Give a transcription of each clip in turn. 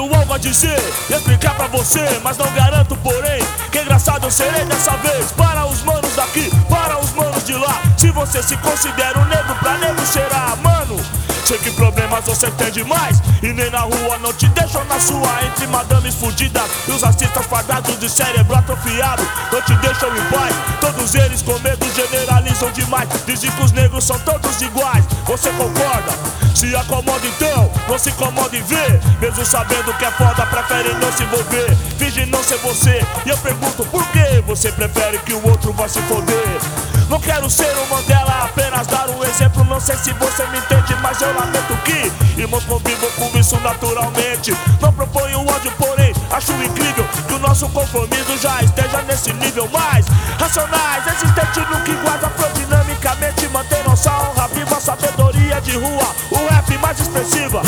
tenho algo a dizer explicar pra você, mas não garanto, porém, que engraçado eu serei dessa vez. Para os manos daqui, para os manos de lá. Se você se considera um negro, pra negro será, mano. Sei que problemas você tem demais. E nem na rua não te deixam na sua. Entre madames fudidas e os artistas fardados de cérebro atrofiado. Não te deixam em paz. Todos eles com medo generalizam demais. Dizem que os negros são todos iguais. Você concorda? Se acomoda então, não se incomoda em ver. Mesmo sabendo que é foda, prefere não se envolver. Finge não ser você. E eu pergunto por que você prefere que o outro vá se foder não quero ser o Mandela, apenas dar um exemplo. Não sei se você me entende, mas eu lamento que irmãos convivam com isso naturalmente. Não proponho ódio, porém acho incrível que o nosso compromisso já esteja nesse nível mais racionais, existente no que guarda afrodinamicamente. Mantém nossa honra viva, a sabedoria de rua, o rap mais expressiva.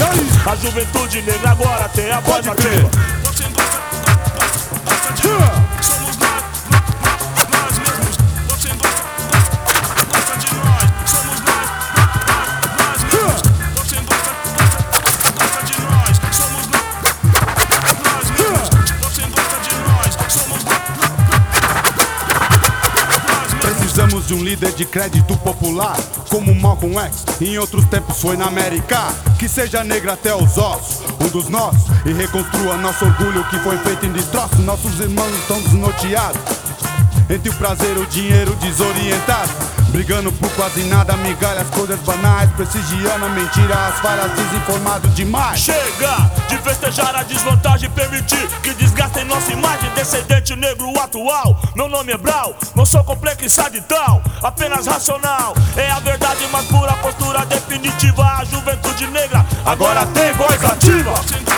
A juventude negra agora tem a voz ativa. Precisamos de um líder de crédito popular, como Malcolm X. Em outros tempos foi na América. Que seja negra até os ossos, um dos nossos. E reconstrua nosso orgulho que foi feito em destroço. Nossos irmãos estão desnorteados. Entre o prazer e o dinheiro desorientado. Brigando por quase nada, migalhas, coisas banais. Prestigiando a mentira, as falhas, desinformado demais. Chega de festejar a desvantagem permitir que desgastem nossa imagem. Descendente negro atual, meu nome é Brau, não sou complexado e tal, apenas racional. É a verdade mais pura, postura definitiva. A juventude negra agora tem voz ativa.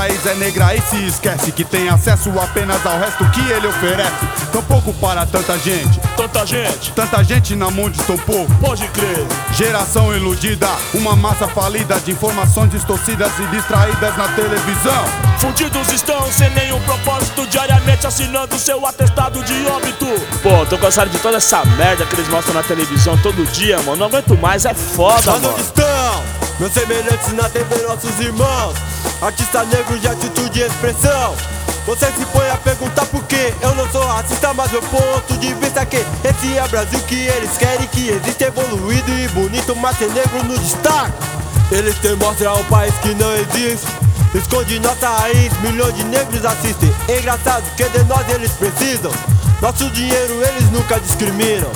País é negra e se esquece que tem acesso apenas ao resto que ele oferece. Tão pouco para tanta gente, Tanta gente, tanta gente na mão de tão pouco. pode crer. Geração iludida, uma massa falida de informações distorcidas e distraídas na televisão. Fudidos estão sem nenhum propósito, diariamente assinando seu atestado de óbito. Pô, tô cansado de toda essa merda que eles mostram na televisão todo dia, mano. Não aguento mais, é foda, Mas mano. Meus semelhantes na TV, nossos irmãos? Artista negro de atitude e expressão. Você se põe a perguntar por quê? Eu não sou racista, mas meu ponto de vista é que esse é o Brasil que eles querem que existe evoluído e bonito, mas tem negro no destaque. Eles te mostram um país que não existe. Esconde nossa raiz, milhões de negros assistem. É engraçado que de nós eles precisam. Nosso dinheiro eles nunca discriminam.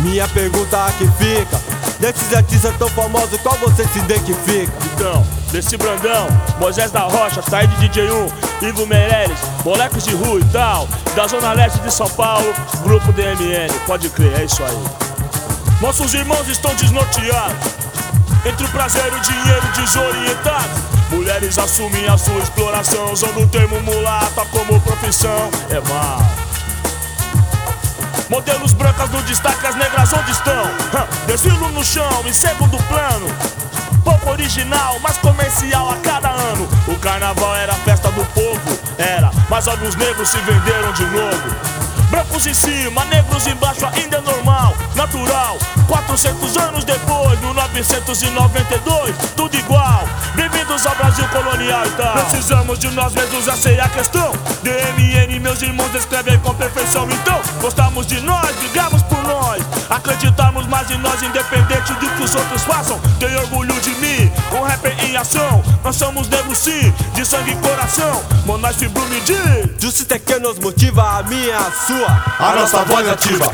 Minha pergunta aqui fica: desses artistas tão famosos, qual você se identifica? Então, desse Brandão, Moisés da Rocha, Said DJ1, Ivo Meirelles, Molecos de Rua e tal, da Zona Leste de São Paulo, Grupo DMN, pode crer, é isso aí. Nossos irmãos estão desnorteados, entre o prazer e o dinheiro desorientados. Mulheres assumem a sua exploração, usando o termo mulata como profissão, é mal. Modelos brancas no destaque, as negras onde estão? Desfilo no chão, em segundo plano. Pouco original, mas comercial a cada ano. O carnaval era a festa do povo, era, mas alguns negros se venderam de novo. Brancos em cima, negros embaixo, ainda é normal, natural. 400 anos depois, 1992, tudo igual. Bem-vindos ao Brasil colonial tal. Precisamos de nós mesmos, essa é a questão. DMN, meus irmãos, escrevem Nós somos negros sim, de sangue e coração. Monarch me diz. Justiça é que nos motiva, a minha, a sua. A nossa voz ativa.